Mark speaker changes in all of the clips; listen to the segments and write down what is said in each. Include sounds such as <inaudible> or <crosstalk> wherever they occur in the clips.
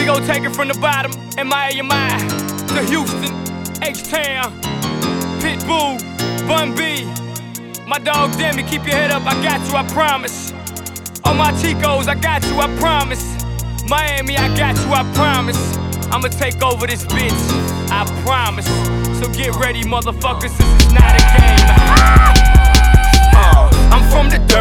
Speaker 1: We gon' take it from the bottom, M-I-A-M-I, to Houston, H-Town, Pitbull, Bun B. My dog Demi, keep your head up, I got you, I promise. All my Chicos, I got you, I promise. Miami, I got you, I promise. I'ma take over this bitch, I promise. So get ready, motherfuckers, this is not a game. Uh, I'm from the. Well,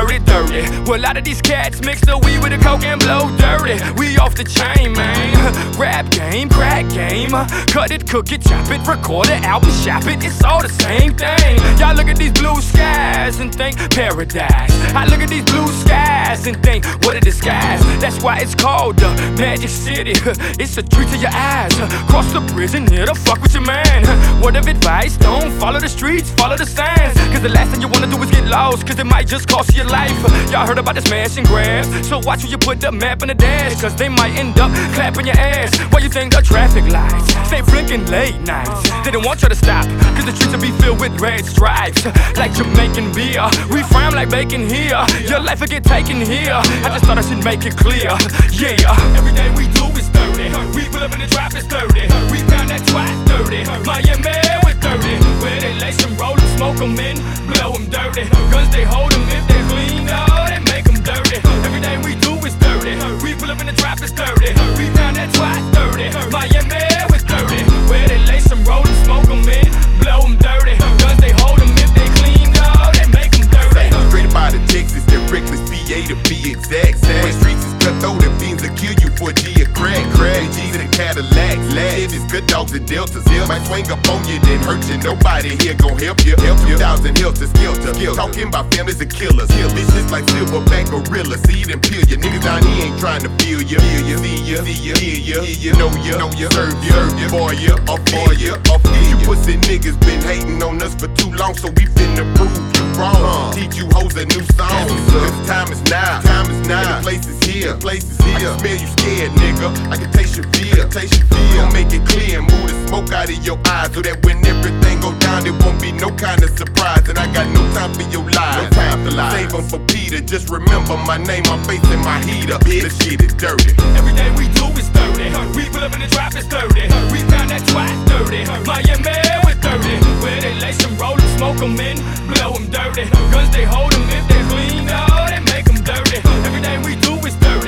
Speaker 1: a lot of these cats mix the weed with the coke and blow dirty. We off the chain, man. <laughs> Rap game, crack game. Cut it, cook it, chop it, record it, album shop it. It's all the same thing. Y'all look at these blue skies and think paradise. I look at these blue skies and think, what a disguise. That's why it's called the Magic City. <laughs> It's a treat to your eyes. Cross the and it'll fuck with your man. <laughs> Word of advice, don't follow the streets, follow the signs. Cause the last thing you wanna do is get lost, cause it might just cost you your life. Y'all heard about the smash and grabs. So watch when you put the map in the dash, cause they might end up clapping your ass. Why you think the traffic lights stay blinking late nights? They don't want you to stop, cause the streets will be filled with red stripes. Like Jamaican beer, we frown like bacon here. Your life will get taken here. I just thought I should make it clear. Yeah, every day we do is dirty. We pull up in the trap, it's dirty. We found that twat dirty. Miami with dirty. Where they lace them, roll them, smoke them in, blow them dirty. Guns they hold them if they clean, oh, they make them dirty. Every day we do is dirty. We pull up in the trap, it's dirty. We found that twat dirty. Miami with dirty. Where they lace them, roll them, smoke them in, blow them dirty. Guns they hold them if they clean, oh, they make them dirty.
Speaker 2: Straight up out of Texas, they're reckless, PA to be exact. My streets is cutthroat, and beans will kill you for a G a crack. Crack G's and Cadillacs, Chevys, good dogs and Deltas. Might swing up on you, then hurt you. Nobody here gon' help you. Help you. Thousand hills to skelter. Talking about families and killers. Kill bitches like silverback gorillas. See them peel you. Niggas down here ain't trying to feel you. Feel you, see you, see you, hear you, hear you, know you, know you, serve you, serve you, for you, or for you, or for you. Pussy niggas been hating on us for too long, so we finna prove you wrong. Uh. Teach you hoes a new song. Cause time is now. Time is now. The place is here. The place is here. I can smell you scared, nigga. I can taste your fear. Taste fear. Don't make it clear and move the smoke out of your eyes so that when everything go down, there won't be no kind of surprise. And I got no time for your lies. No time for lies. Save 'em for Peter. Just remember my name, my face, and my heater. Bitch, shit is dirty.
Speaker 1: Every day we do is dirty. We pull up in the trap, it's dirty. We found that twat dirty. Miami with dirty. Where they lace them, roll them, smoke them in, blow them dirty. Guns they hold them if they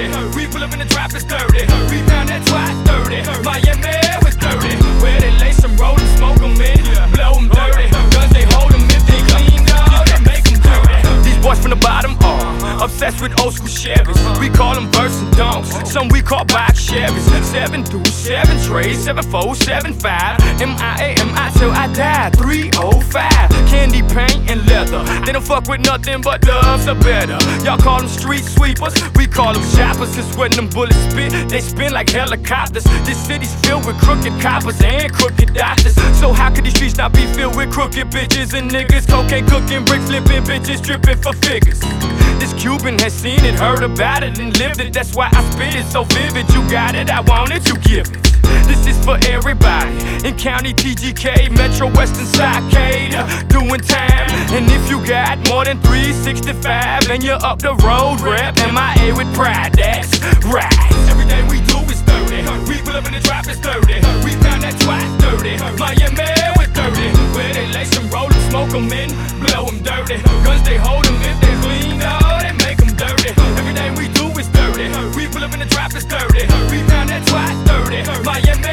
Speaker 1: dirty. We pull up in the trap, it's dirty. We found that twat dirty. Miami with dirty. Where they lay some roll them, smoke them in, blow them dirty. Guns they hold them if they clean, oh, they make them dirty. These boys from the bottom are obsessed with old school Chevys. We call them verse and don'ts. Some we call box Chevys. Seven through seven trays, seven four, seven five. M I A M I till I die. Three oh five. Candy paint and leather. They don't fuck with nothing but doves are better. Y'all call them street sweepers. We call them shoppers. It's when them bullets spit. They spin like helicopters. This city's filled with crooked coppers and crooked doctors. So how could these streets not be filled with crooked bitches and niggas? Cocaine cooking, brick flipping bitches, tripping for figures. This Cuban has seen it, heard about it, and lived it. That's why I spit it so vivid. You got it, I want it, you give it. This is for everybody in County TGK, Metro Western Side, uh, doing time. And if you got more than 365 and you're up the road, rep MIA with pride, that's right. Every day we do is dirty. We pull up in the trap, it's dirty. We found that twat dirty. Miami with dirty. Where they lace them, roll them, smoke them in, blow them dirty. Guns they hold them if they it's dirty. We found that twat dirty. Miami